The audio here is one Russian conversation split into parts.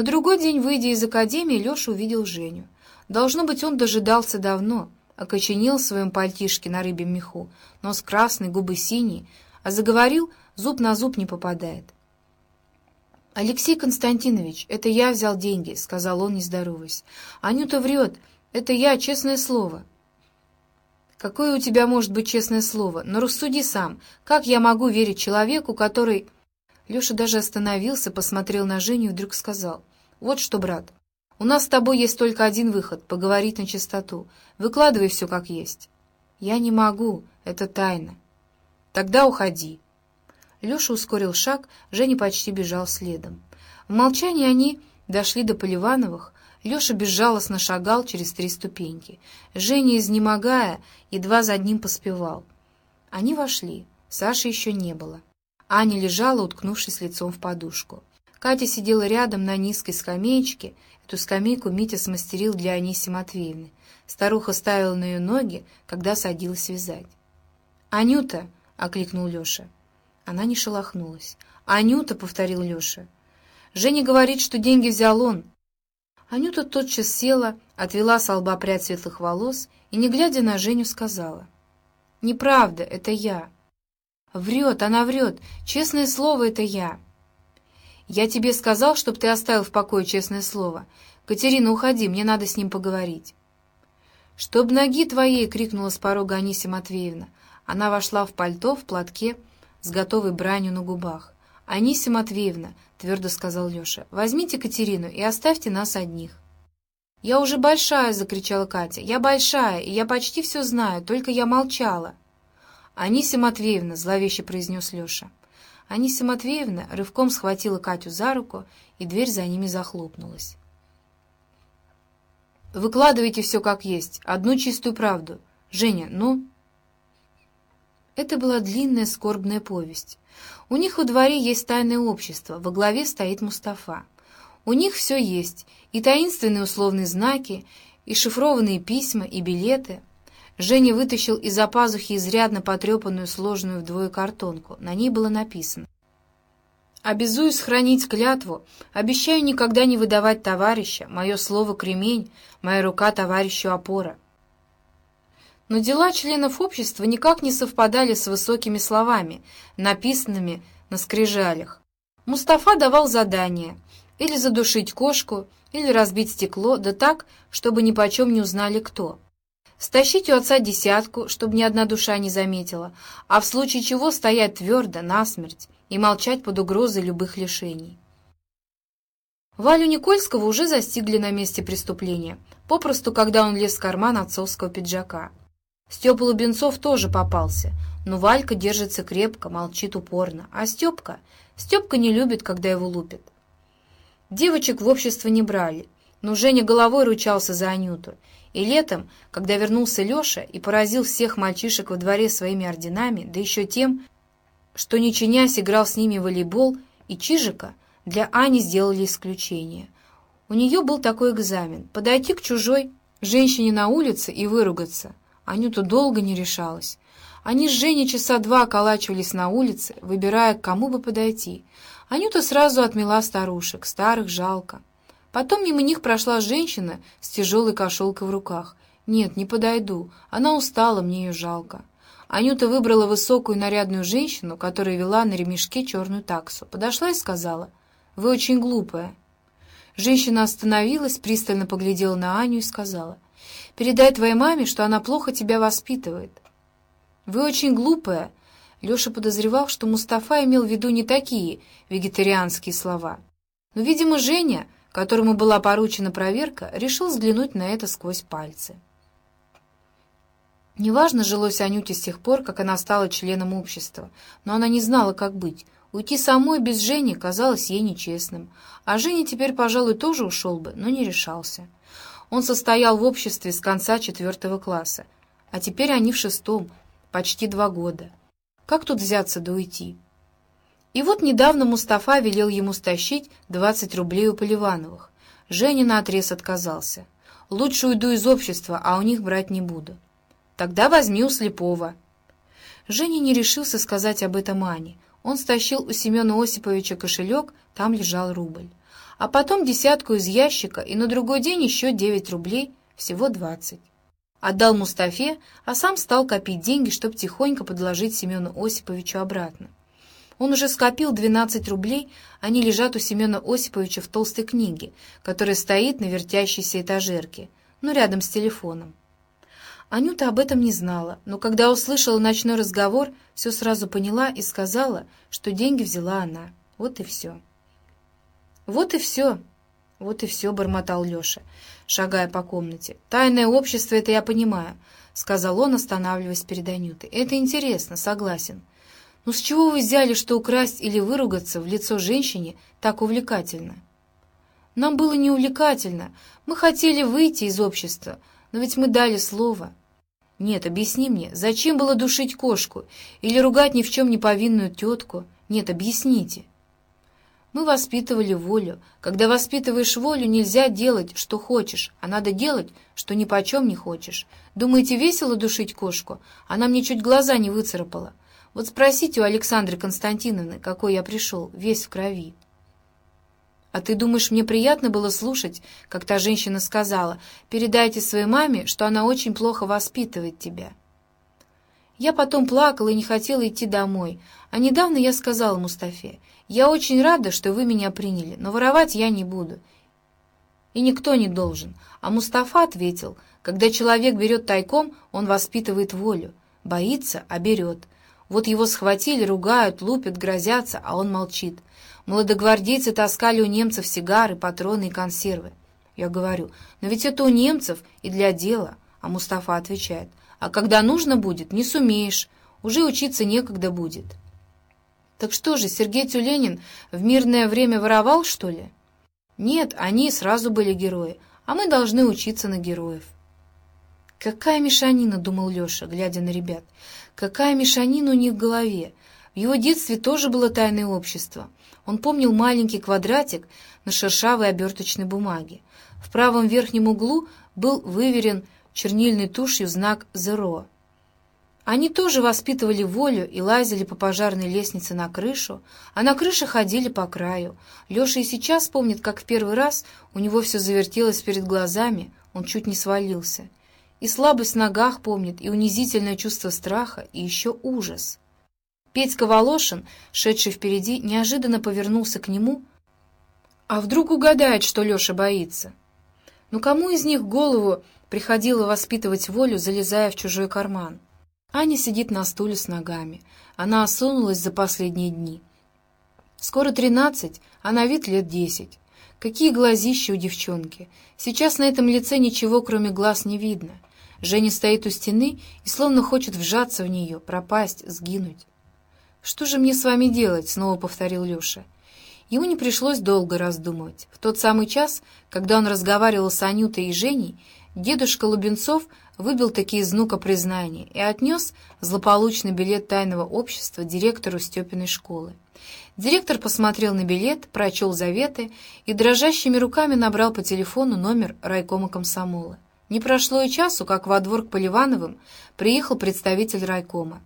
На другой день, выйдя из академии, Леша увидел Женю. Должно быть, он дожидался давно, окоченел в своем пальтишке на рыбьем меху, нос красный, губы синие, а заговорил, зуб на зуб не попадает. «Алексей Константинович, это я взял деньги», — сказал он, не здороваясь. «Анюта врет. Это я, честное слово». «Какое у тебя может быть честное слово? Но рассуди сам. Как я могу верить человеку, который...» Леша даже остановился, посмотрел на Женю и вдруг сказал. «Вот что, брат, у нас с тобой есть только один выход — поговорить на чистоту. Выкладывай все как есть». «Я не могу. Это тайна». «Тогда уходи». Леша ускорил шаг, Женя почти бежал следом. В молчании они дошли до Поливановых. Леша безжалостно шагал через три ступеньки. Женя, изнемогая, едва за ним поспевал. Они вошли. Саши еще не было. Аня лежала, уткнувшись лицом в подушку. Катя сидела рядом на низкой скамеечке. Эту скамейку Митя смастерил для Аниси Матвеевны. Старуха ставила на ее ноги, когда садилась вязать. «Анюта!» — окликнул Леша. Она не шелохнулась. «Анюта!» — повторил Леша. «Женя говорит, что деньги взял он». Анюта тотчас села, отвела с лба прядь светлых волос и, не глядя на Женю, сказала. «Неправда, это я». «Врет, она врет. Честное слово, это я». «Я тебе сказал, чтоб ты оставил в покое честное слово. Катерина, уходи, мне надо с ним поговорить». «Чтоб ноги твоей!» — крикнула с порога Анисия Матвеевна. Она вошла в пальто, в платке, с готовой бранью на губах. «Анисия Матвеевна», — твердо сказал Леша, — «возьмите Катерину и оставьте нас одних». «Я уже большая!» — закричала Катя. «Я большая, и я почти все знаю, только я молчала». «Анисия Матвеевна!» — зловеще произнес Леша. Анисия Матвеевна рывком схватила Катю за руку, и дверь за ними захлопнулась. «Выкладывайте все как есть, одну чистую правду. Женя, ну...» Это была длинная скорбная повесть. У них у дворе есть тайное общество, во главе стоит Мустафа. У них все есть, и таинственные условные знаки, и шифрованные письма, и билеты. Женя вытащил из-за пазухи изрядно потрепанную, сложенную вдвое картонку. На ней было написано. «Обязуюсь хранить клятву, обещаю никогда не выдавать товарища, мое слово кремень, моя рука товарищу опора». Но дела членов общества никак не совпадали с высокими словами, написанными на скрижалях. Мустафа давал задание или задушить кошку, или разбить стекло, да так, чтобы ни почем не узнали кто. Стащить у отца десятку, чтобы ни одна душа не заметила, а в случае чего стоять твердо, насмерть, и молчать под угрозой любых лишений. Валю Никольского уже застигли на месте преступления, попросту, когда он лез в карман отцовского пиджака. Степа Лубенцов тоже попался, но Валька держится крепко, молчит упорно. А Степка? Степка не любит, когда его лупят. Девочек в общество не брали, но Женя головой ручался за Анюту. И летом, когда вернулся Леша и поразил всех мальчишек во дворе своими орденами, да еще тем, что не чинясь играл с ними в волейбол, и Чижика, для Ани сделали исключение. У нее был такой экзамен — подойти к чужой женщине на улице и выругаться. Анюта долго не решалась. Они с Женей часа два околачивались на улице, выбирая, к кому бы подойти. Анюта сразу отмела старушек, старых жалко. Потом мимо них прошла женщина с тяжелой кошелкой в руках. «Нет, не подойду. Она устала, мне ее жалко». Анюта выбрала высокую нарядную женщину, которая вела на ремешке черную таксу. Подошла и сказала, «Вы очень глупая». Женщина остановилась, пристально поглядела на Аню и сказала, — Передай твоей маме, что она плохо тебя воспитывает. Вы очень глупая. Леша подозревал, что Мустафа имел в виду не такие вегетарианские слова. Но, видимо, Женя, которому была поручена проверка, решил взглянуть на это сквозь пальцы. Неважно жилось Анюте с тех пор, как она стала членом общества, но она не знала, как быть. Уйти самой без Жени казалось ей нечестным, а Женя теперь, пожалуй, тоже ушел бы, но не решался. Он состоял в обществе с конца четвертого класса, а теперь они в шестом, почти два года. Как тут взяться да уйти? И вот недавно Мустафа велел ему стащить 20 рублей у Поливановых. Женя наотрез отказался. «Лучше уйду из общества, а у них брать не буду». «Тогда возьми у слепого». Женя не решился сказать об этом Ане. Он стащил у Семена Осиповича кошелек, там лежал рубль. а потом десятку из ящика и на другой день еще девять рублей, всего двадцать. Отдал Мустафе, а сам стал копить деньги, чтобы тихонько подложить Семену Осиповичу обратно. Он уже скопил 12 рублей, они лежат у Семена Осиповича в толстой книге, которая стоит на вертящейся этажерке, ну, рядом с телефоном. Анюта об этом не знала, но когда услышала ночной разговор, все сразу поняла и сказала, что деньги взяла она. Вот и все. «Вот и все», «Вот и все», — бормотал Леша, шагая по комнате. «Тайное общество — это я понимаю», — сказал он, останавливаясь перед Анютой. «Это интересно, согласен. Но с чего вы взяли, что украсть или выругаться в лицо женщине так увлекательно?» «Нам было не увлекательно. Мы хотели выйти из общества, но ведь мы дали слово». «Нет, объясни мне, зачем было душить кошку или ругать ни в чем не повинную тетку? Нет, объясните». Мы воспитывали волю. Когда воспитываешь волю, нельзя делать, что хочешь, а надо делать, что ни почем не хочешь. Думаете, весело душить кошку? Она мне чуть глаза не выцарапала. Вот спросите у Александры Константиновны, какой я пришел, весь в крови. А ты думаешь, мне приятно было слушать, как та женщина сказала, «Передайте своей маме, что она очень плохо воспитывает тебя». Я потом плакала и не хотела идти домой, а недавно я сказала Мустафе, «Я очень рада, что вы меня приняли, но воровать я не буду». И никто не должен. А Мустафа ответил, «Когда человек берет тайком, он воспитывает волю. Боится, а берет. Вот его схватили, ругают, лупят, грозятся, а он молчит. Молодогвардейцы таскали у немцев сигары, патроны и консервы. Я говорю, но ведь это у немцев и для дела. А Мустафа отвечает, а когда нужно будет, не сумеешь, уже учиться некогда будет. Так что же, Сергей Тюленин в мирное время воровал, что ли? Нет, они сразу были герои, а мы должны учиться на героев. Какая мешанина, думал Леша, глядя на ребят. Какая мешанина у них в голове. В его детстве тоже было тайное общество. Он помнил маленький квадратик на шершавой оберточной бумаге. В правом верхнем углу был выверен чернильной тушью знак «Зеро». Они тоже воспитывали волю и лазили по пожарной лестнице на крышу, а на крыше ходили по краю. Леша и сейчас помнит, как в первый раз у него все завертелось перед глазами, он чуть не свалился. И слабость в ногах помнит, и унизительное чувство страха, и еще ужас. Петька Волошин, шедший впереди, неожиданно повернулся к нему, а вдруг угадает, что Леша боится. Но кому из них голову приходило воспитывать волю, залезая в чужой карман? Аня сидит на стуле с ногами. Она осунулась за последние дни. Скоро тринадцать, а на вид лет десять. Какие глазища у девчонки. Сейчас на этом лице ничего, кроме глаз, не видно. Женя стоит у стены и словно хочет вжаться в нее, пропасть, сгинуть. «Что же мне с вами делать?» — снова повторил Леша. Ему не пришлось долго раздумывать. В тот самый час, когда он разговаривал с Анютой и Женей, дедушка Лубенцов выбил такие из внука признания и отнес злополучный билет тайного общества директору Степиной школы. Директор посмотрел на билет, прочел заветы и дрожащими руками набрал по телефону номер райкома комсомола. Не прошло и часу, как во двор к Поливановым приехал представитель райкома.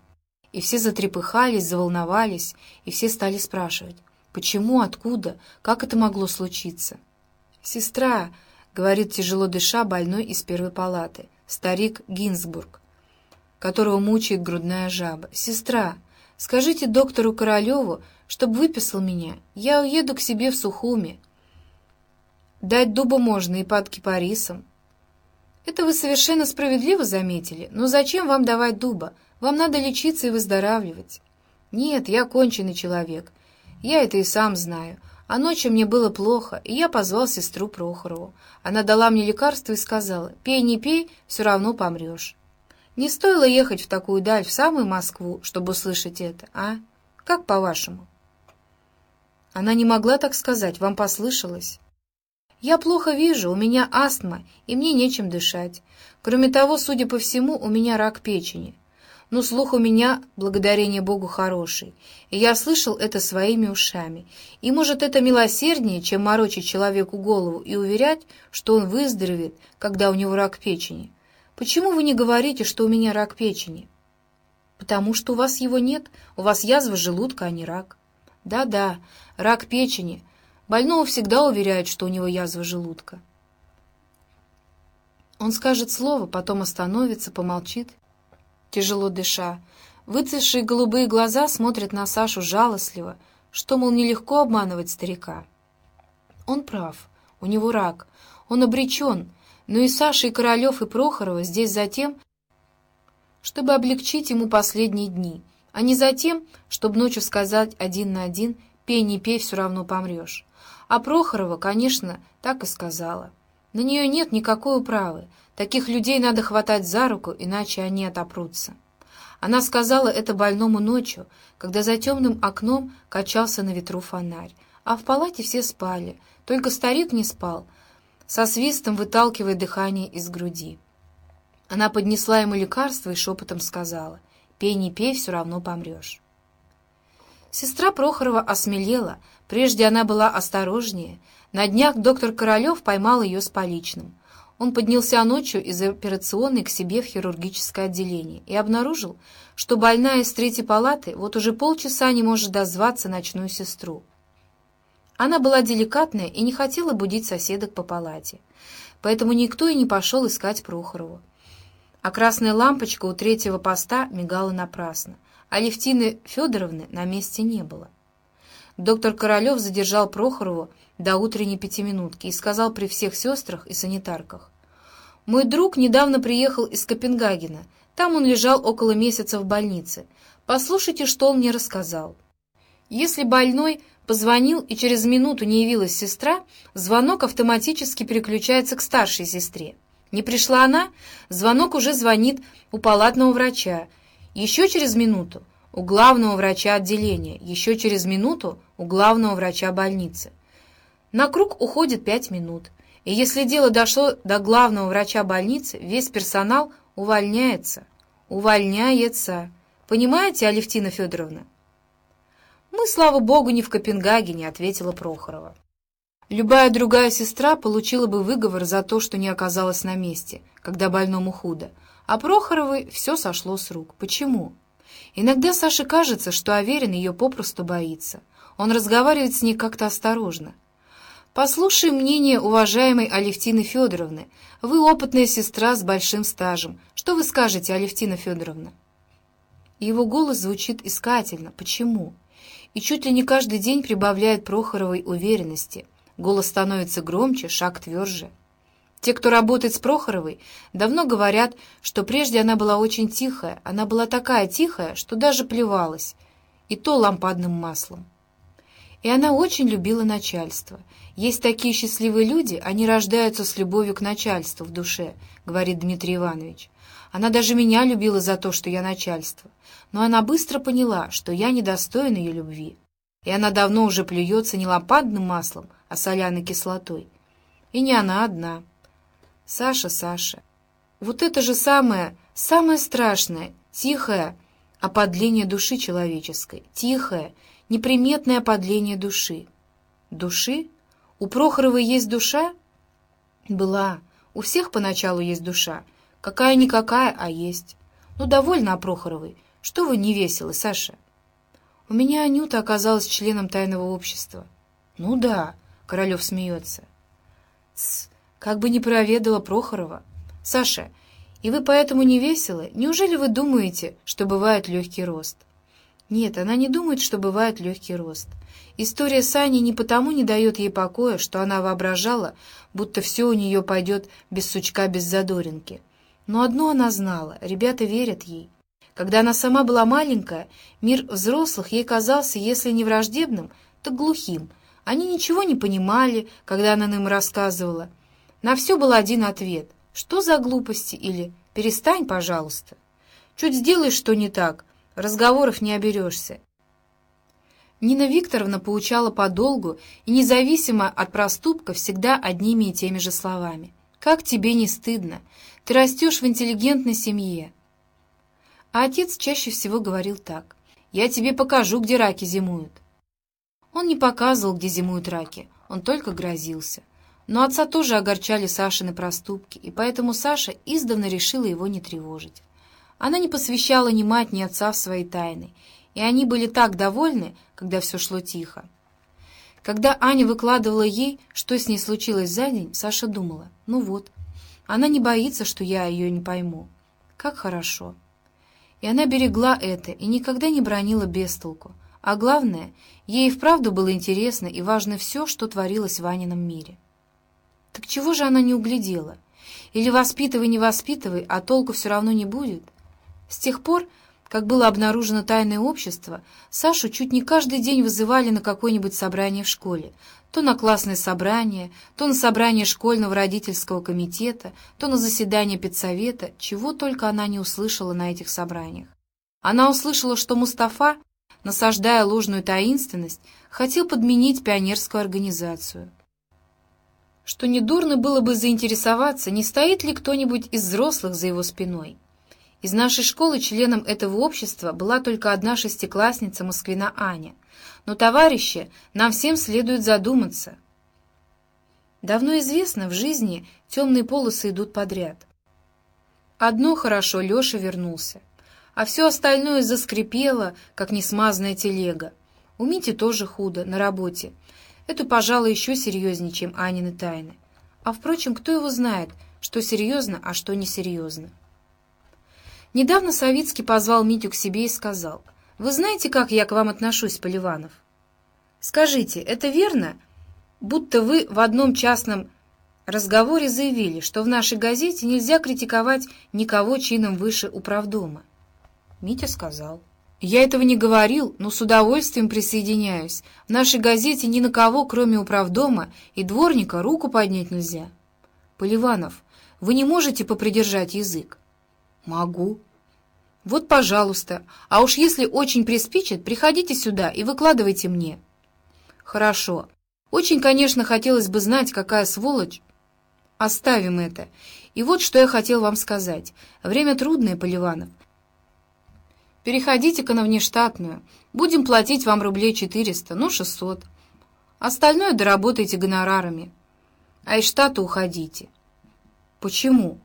И все затрепыхались, заволновались, и все стали спрашивать, почему, откуда, как это могло случиться. «Сестра», — говорит тяжело дыша больной из первой палаты, старик Гинзбург, которого мучает грудная жаба. «Сестра, скажите доктору Королеву, чтобы выписал меня. Я уеду к себе в Сухуми. Дать дуба можно и под кипарисом». «Это вы совершенно справедливо заметили, но зачем вам давать дуба? Вам надо лечиться и выздоравливать». «Нет, я конченый человек. Я это и сам знаю. А ночью мне было плохо, и я позвал сестру Прохорову. Она дала мне лекарство и сказала, «Пей, не пей, все равно помрешь». Не стоило ехать в такую даль, в самую Москву, чтобы услышать это, а? Как по-вашему? Она не могла так сказать, вам послышалось. Я плохо вижу, у меня астма, и мне нечем дышать. Кроме того, судя по всему, у меня рак печени но слух у меня, благодарение Богу, хороший, и я слышал это своими ушами. И, может, это милосерднее, чем морочить человеку голову и уверять, что он выздоровеет, когда у него рак печени. Почему вы не говорите, что у меня рак печени? Потому что у вас его нет, у вас язва желудка, а не рак. Да-да, рак печени. Больного всегда уверяют, что у него язва желудка. Он скажет слово, потом остановится, помолчит, тяжело дыша. Выцветшие голубые глаза смотрят на Сашу жалостливо, что, мол, нелегко обманывать старика. Он прав, у него рак, он обречен, но и Саша, и Королев, и Прохорова здесь за тем, чтобы облегчить ему последние дни, а не за тем, чтобы ночью сказать один на один «пей, не пей, все равно помрешь». А Прохорова, конечно, так и сказала. На нее нет никакой управы. Таких людей надо хватать за руку, иначе они отопрутся. Она сказала это больному ночью, когда за темным окном качался на ветру фонарь, а в палате все спали, только старик не спал, со свистом выталкивая дыхание из груди. Она поднесла ему лекарство и шепотом сказала, «Пей, не пей, все равно помрешь». Сестра Прохорова осмелела, прежде она была осторожнее, на днях доктор Королев поймал ее с поличным. Он поднялся ночью из операционной к себе в хирургическое отделение и обнаружил, что больная из третьей палаты вот уже полчаса не может дозваться ночную сестру. Она была деликатная и не хотела будить соседок по палате, поэтому никто и не пошел искать Прохорову. А красная лампочка у третьего поста мигала напрасно, а Левтины Федоровны на месте не было. Доктор Королев задержал Прохорову до утренней пятиминутки и сказал при всех сестрах и санитарках. «Мой друг недавно приехал из Копенгагена. Там он лежал около месяца в больнице. Послушайте, что он мне рассказал. Если больной позвонил и через минуту не явилась сестра, звонок автоматически переключается к старшей сестре. Не пришла она, звонок уже звонит у палатного врача. Еще через минуту у главного врача отделения, еще через минуту у главного врача больницы. На круг уходит пять минут. И если дело дошло до главного врача больницы, весь персонал увольняется. Увольняется. Понимаете, Алевтина Федоровна? «Мы, слава богу, не в Копенгагене», — ответила Прохорова. Любая другая сестра получила бы выговор за то, что не оказалась на месте, когда больному худо. А Прохоровой все сошло с рук. Почему? Иногда Саше кажется, что Аверин ее попросту боится. Он разговаривает с ней как-то осторожно. Послушай мнение уважаемой Алевтины Федоровны. Вы опытная сестра с большим стажем. Что вы скажете, Алевтина Федоровна?» Его голос звучит искательно. Почему? И чуть ли не каждый день прибавляет Прохоровой уверенности. Голос становится громче, шаг тверже. Те, кто работает с Прохоровой, давно говорят, что прежде она была очень тихая. Она была такая тихая, что даже плевалась. И то лампадным маслом. И она очень любила начальство. Есть такие счастливые люди, они рождаются с любовью к начальству в душе, говорит Дмитрий Иванович. Она даже меня любила за то, что я начальство. Но она быстро поняла, что я недостоин ее любви. И она давно уже плюется не лампадным маслом, а соляной кислотой. И не она одна. Саша, Саша. Вот это же самое, самое страшное, тихое оподление души человеческой. Тихое, неприметное подление души. Души? У Прохоровой есть душа? Была. У всех поначалу есть душа. Какая-никакая, а есть. Ну, довольно о Прохоровой. Что вы не веселы, Саша? У меня Анюта оказалась членом тайного общества. Ну да, Королев смеется. Тсс, как бы не проведала Прохорова. Саша, и вы поэтому не веселы? Неужели вы думаете, что бывает легкий рост? Нет, она не думает, что бывает легкий рост. История с Аней не потому не дает ей покоя, что она воображала, будто все у нее пойдет без сучка, без задоринки. Но одно она знала — ребята верят ей. Когда она сама была маленькая, мир взрослых ей казался, если не враждебным, то глухим. Они ничего не понимали, когда она им рассказывала. На все был один ответ — что за глупости или «перестань, пожалуйста». Чуть сделаешь что не так, разговоров не оберешься. Нина Викторовна поучала подолгу и независимо от проступка всегда одними и теми же словами. «Как тебе не стыдно? Ты растешь в интеллигентной семье». А отец чаще всего говорил так. «Я тебе покажу, где раки зимуют». Он не показывал, где зимуют раки, он только грозился. Но отца тоже огорчали Сашины проступки, и поэтому Саша издавна решила его не тревожить. Она не посвящала ни мать, ни отца в свои тайны, и они были так довольны, когда все шло тихо. Когда Аня выкладывала ей, что с ней случилось за день, Саша думала, ну вот, она не боится, что я ее не пойму. Как хорошо. И она берегла это и никогда не бронила без толку. А главное, ей и вправду было интересно и важно все, что творилось в Анином мире. Так чего же она не углядела? Или воспитывай, не воспитывай, а толку все равно не будет? С тех пор, как было обнаружено тайное общество, Сашу чуть не каждый день вызывали на какое-нибудь собрание в школе, то на классное собрание, то на собрание школьного родительского комитета, то на заседание педсовета, чего только она не услышала на этих собраниях. Она услышала, что Мустафа насаждая ложную таинственность, хотел подменить пионерскую организацию. Что недурно было бы заинтересоваться, не стоит ли кто-нибудь из взрослых за его спиной. Из нашей школы членом этого общества была только одна шестиклассница Москвина Аня. Но, товарищи, нам всем следует задуматься. Давно известно, в жизни темные полосы идут подряд. Одно хорошо, Леша вернулся а все остальное заскрипело, как несмазанная телега. У Мити тоже худо, на работе. Это, пожалуй, еще серьезнее, чем Анины тайны. А, впрочем, кто его знает, что серьезно, а что несерьезно. Недавно Савицкий позвал Митю к себе и сказал, «Вы знаете, как я к вам отношусь, Поливанов? Скажите, это верно, будто вы в одном частном разговоре заявили, что в нашей газете нельзя критиковать никого чином выше управдома?» Митя сказал. «Я этого не говорил, но с удовольствием присоединяюсь. В нашей газете ни на кого, кроме управдома и дворника, руку поднять нельзя». «Поливанов, вы не можете попридержать язык?» «Могу». «Вот, пожалуйста. А уж если очень приспичит, приходите сюда и выкладывайте мне». «Хорошо. Очень, конечно, хотелось бы знать, какая сволочь...» «Оставим это. И вот что я хотел вам сказать. Время трудное, Поливанов. Переходите-ка на внештатную. Будем платить вам рублей 400, ну 600. Остальное доработайте гонорарами. А из штата уходите. Почему?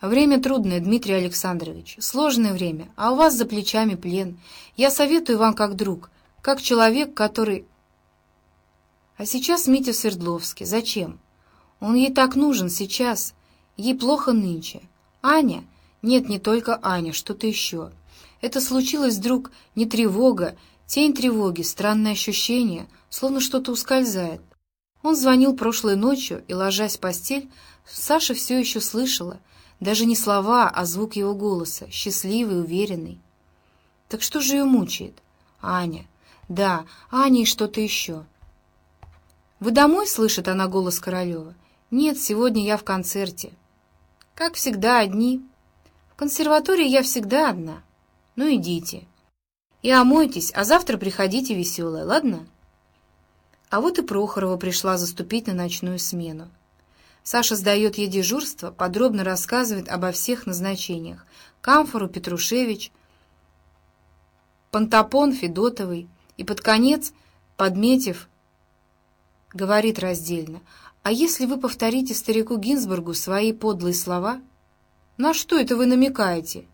Время трудное, Дмитрий Александрович. Сложное время, а у вас за плечами плен. Я советую вам как друг, как человек, который... А сейчас Митя в Свердловске. Зачем? Он ей так нужен сейчас. Ей плохо нынче. Аня? Нет, не только Аня, что-то еще. Это случилось вдруг не тревога, тень тревоги, странное ощущение, словно что-то ускользает. Он звонил прошлой ночью, и, ложась в постель, Саша все еще слышала, даже не слова, а звук его голоса, счастливый, уверенный. Так что же ее мучает? Аня. Да, Аня и что-то еще. «Вы домой?» — слышит она голос Королева. «Нет, сегодня я в концерте». «Как всегда, одни». «В консерватории я всегда одна». Ну, идите. И омойтесь, а завтра приходите веселая, ладно? А вот и Прохорова пришла заступить на ночную смену. Саша сдает ей дежурство, подробно рассказывает обо всех назначениях. Камфору, Петрушевич, Пантапон, Федотовый. И под конец, подметив, говорит раздельно, «А если вы повторите старику Гинзбургу свои подлые слова?» «На что это вы намекаете?»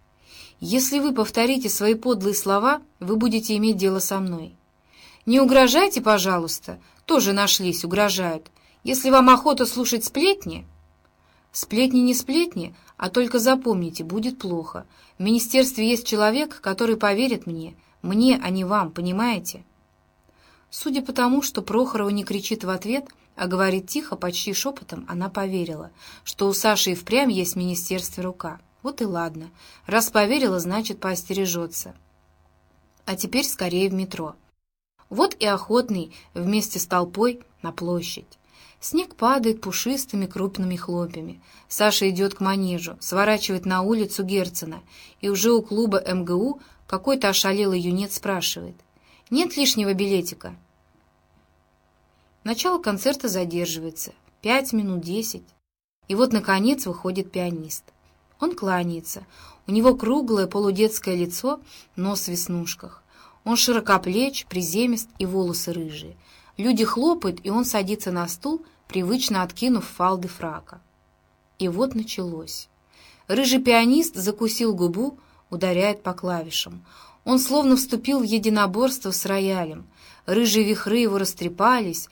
Если вы повторите свои подлые слова, вы будете иметь дело со мной. Не угрожайте, пожалуйста. Тоже нашлись, угрожают. Если вам охота слушать сплетни... Сплетни не сплетни, а только запомните, будет плохо. В министерстве есть человек, который поверит мне. Мне, а не вам, понимаете? Судя по тому, что Прохорова не кричит в ответ, а говорит тихо, почти шепотом, она поверила, что у Саши и впрямь есть в министерстве рука. Вот и ладно. Раз поверила, значит, поостережется. А теперь скорее в метро. Вот и охотный вместе с толпой на площадь. Снег падает пушистыми крупными хлопьями. Саша идет к манежу, сворачивает на улицу Герцена, и уже у клуба МГУ какой-то ошалелый юнец спрашивает. «Нет лишнего билетика?» Начало концерта задерживается. Пять минут, десять. И вот, наконец, выходит пианист. Он кланяется. У него круглое полудетское лицо, нос в веснушках. Он широкоплеч, приземист и волосы рыжие. Люди хлопают, и он садится на стул, привычно откинув фалды фрака. И вот началось. Рыжий пианист закусил губу, ударяет по клавишам. Он словно вступил в единоборство с роялем. Рыжие вихры его растрепались,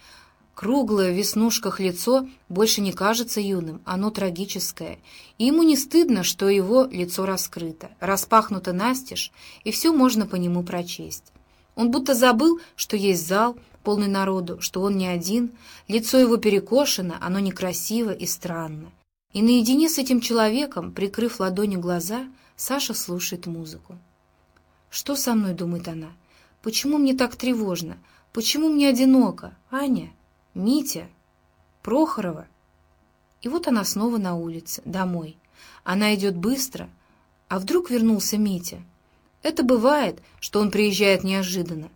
Круглое в веснушках лицо больше не кажется юным, оно трагическое, и ему не стыдно, что его лицо раскрыто, распахнуто настежь, и все можно по нему прочесть. Он будто забыл, что есть зал, полный народу, что он не один, лицо его перекошено, оно некрасиво и странно. И наедине с этим человеком, прикрыв ладони глаза, Саша слушает музыку. «Что со мной?» — думает она. «Почему мне так тревожно? Почему мне одиноко? Аня? Митя? Прохорова?» И вот она снова на улице, домой. Она идет быстро. А вдруг вернулся Митя? Это бывает, что он приезжает неожиданно.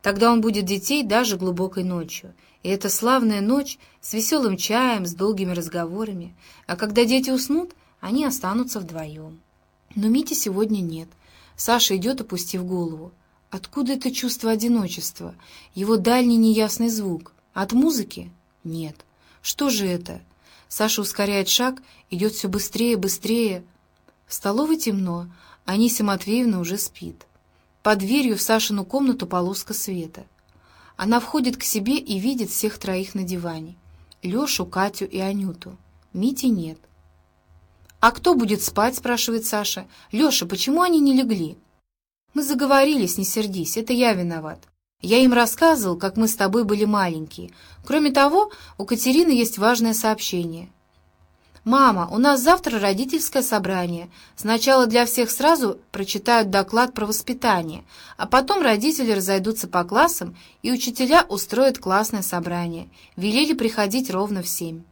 Тогда он будет детей даже глубокой ночью. И это славная ночь с веселым чаем, с долгими разговорами. А когда дети уснут, они останутся вдвоем. Но Мити сегодня нет. Саша идет, опустив голову. Откуда это чувство одиночества? Его дальний неясный звук. От музыки? Нет. Что же это? Саша ускоряет шаг, идет все быстрее, быстрее. В столовой темно, Анися Матвеевна уже спит. Под дверью в Сашину комнату полоска света. Она входит к себе и видит всех троих на диване. Лешу, Катю и Анюту. Мити нет. «А кто будет спать?» — спрашивает Саша. «Леша, почему они не легли?» «Мы заговорились, не сердись, это я виноват. Я им рассказывал, как мы с тобой были маленькие. Кроме того, у Катерины есть важное сообщение. «Мама, у нас завтра родительское собрание. Сначала для всех сразу прочитают доклад про воспитание, а потом родители разойдутся по классам, и учителя устроят классное собрание. Велели приходить ровно в семь».